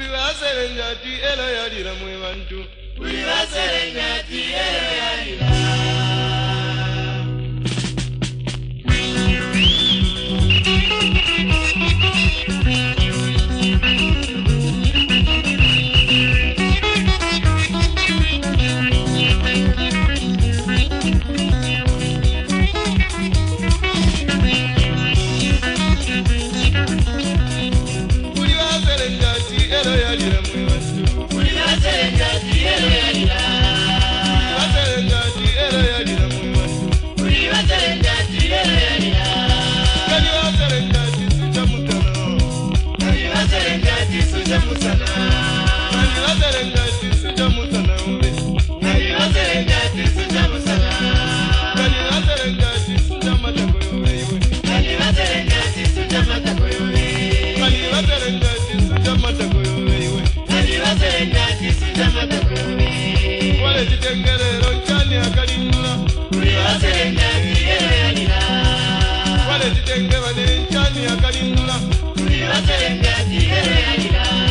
Ulibaserengati ele yadira mwe bantu. Ulibaserengati ele yadira. Jani akalinula. Tulibate ngazi yeye alilala.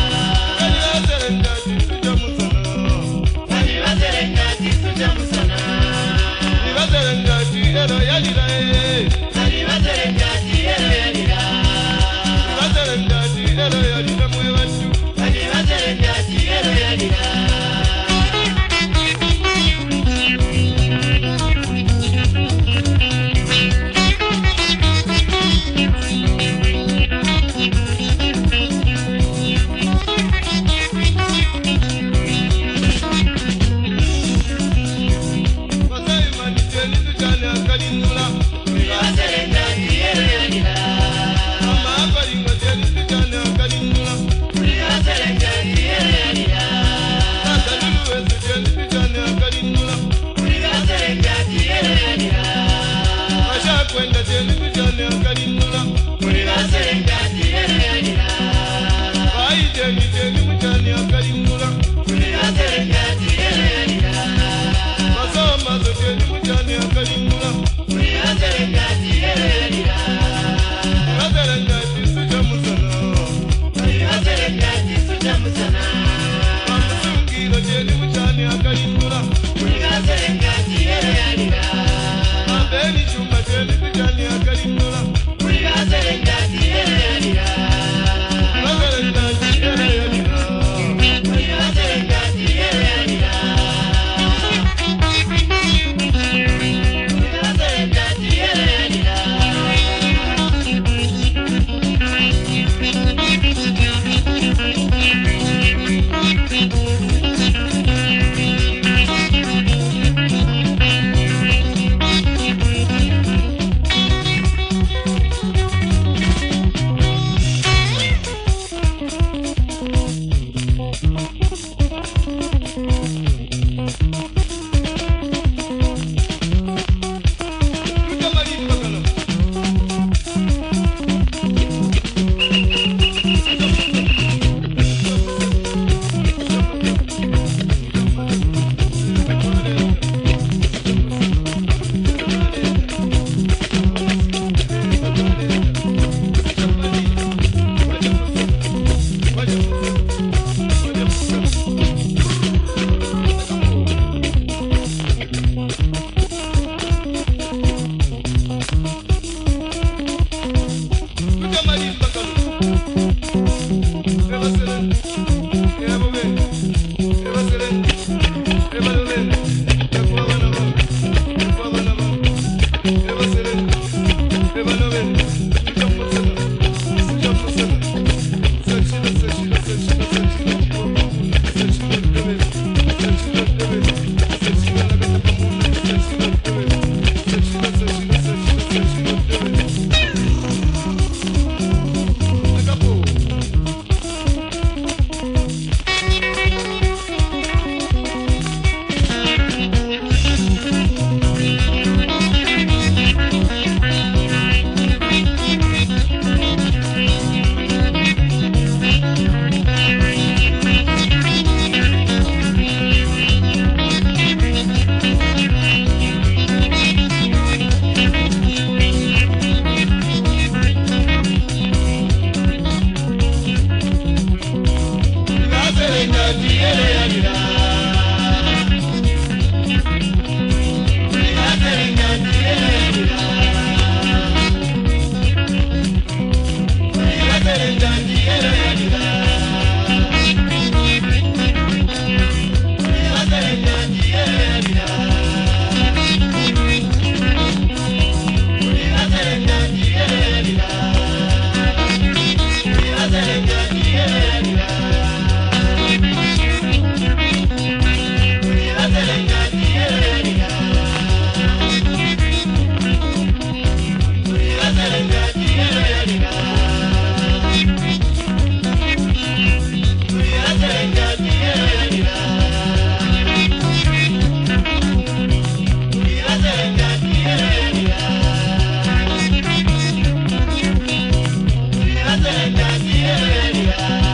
Thank you. it. Miguel de Aguilar. Yeah.